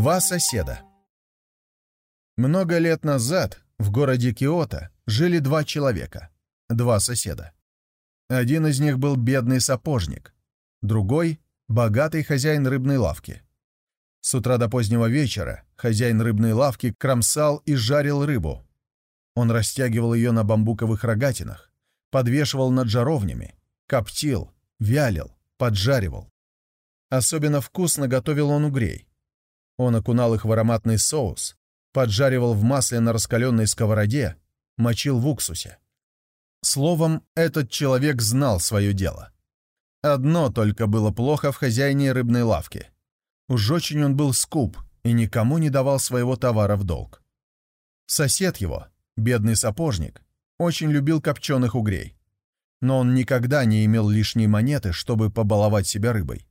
Два соседа Много лет назад в городе Киото жили два человека, два соседа. Один из них был бедный сапожник, другой — богатый хозяин рыбной лавки. С утра до позднего вечера хозяин рыбной лавки кромсал и жарил рыбу. Он растягивал ее на бамбуковых рогатинах, подвешивал над жаровнями, коптил, вялил, поджаривал. Особенно вкусно готовил он угрей. Он окунал их в ароматный соус, поджаривал в масле на раскаленной сковороде, мочил в уксусе. Словом, этот человек знал свое дело. Одно только было плохо в хозяине рыбной лавки. Уж очень он был скуп и никому не давал своего товара в долг. Сосед его, бедный сапожник, очень любил копченых угрей. Но он никогда не имел лишней монеты, чтобы побаловать себя рыбой.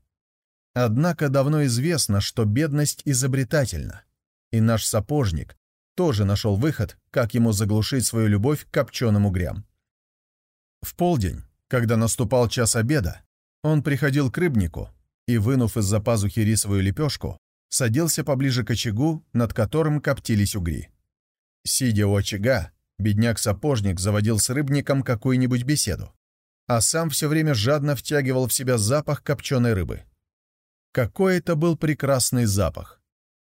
Однако давно известно, что бедность изобретательна, и наш сапожник тоже нашел выход, как ему заглушить свою любовь к копченым угрям. В полдень, когда наступал час обеда, он приходил к рыбнику и, вынув из-за пазухи рисовую лепешку, садился поближе к очагу, над которым коптились угри. Сидя у очага, бедняк-сапожник заводил с рыбником какую-нибудь беседу, а сам все время жадно втягивал в себя запах копченой рыбы. Какой это был прекрасный запах!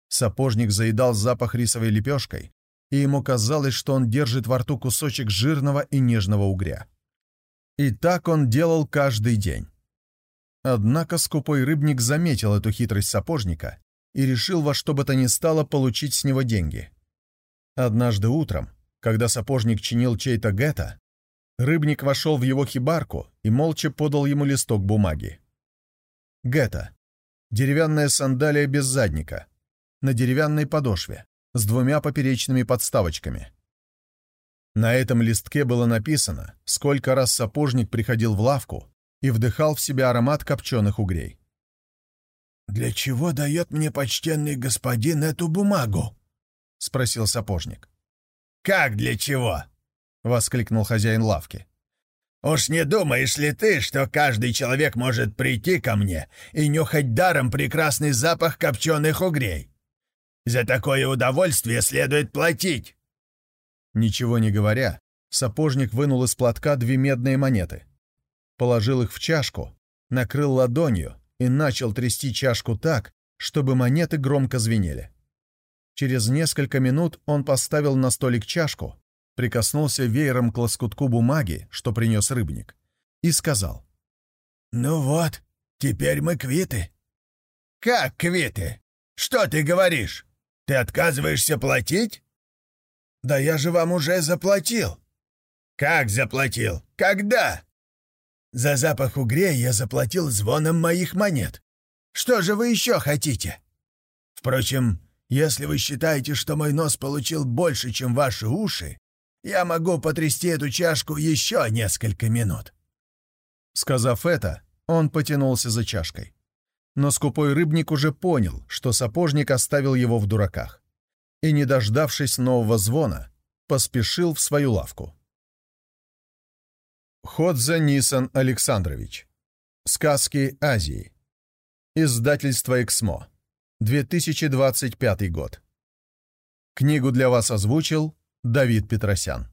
Сапожник заедал запах рисовой лепешкой, и ему казалось, что он держит во рту кусочек жирного и нежного угря. И так он делал каждый день. Однако скупой рыбник заметил эту хитрость сапожника и решил во что бы то ни стало получить с него деньги. Однажды утром, когда сапожник чинил чей-то гетто, рыбник вошел в его хибарку и молча подал ему листок бумаги. Гетто Деревянная сандалия без задника. На деревянной подошве. С двумя поперечными подставочками. На этом листке было написано, сколько раз сапожник приходил в лавку и вдыхал в себя аромат копченых угрей. «Для чего дает мне почтенный господин эту бумагу?» — спросил сапожник. «Как для чего?» — воскликнул хозяин лавки. Уж не думаешь ли ты, что каждый человек может прийти ко мне и нюхать даром прекрасный запах копченых угрей? За такое удовольствие следует платить!» Ничего не говоря, сапожник вынул из платка две медные монеты. Положил их в чашку, накрыл ладонью и начал трясти чашку так, чтобы монеты громко звенели. Через несколько минут он поставил на столик чашку, прикоснулся веером к лоскутку бумаги, что принес рыбник, и сказал. «Ну вот, теперь мы квиты». «Как квиты? Что ты говоришь? Ты отказываешься платить?» «Да я же вам уже заплатил». «Как заплатил? Когда?» «За запах угрей я заплатил звоном моих монет. Что же вы еще хотите? Впрочем, если вы считаете, что мой нос получил больше, чем ваши уши, я могу потрясти эту чашку еще несколько минут». Сказав это, он потянулся за чашкой. Но скупой рыбник уже понял, что сапожник оставил его в дураках. И, не дождавшись нового звона, поспешил в свою лавку. Ходза Нисан Александрович. Сказки Азии. Издательство «Эксмо». 2025 год. Книгу для вас озвучил Давид Петросян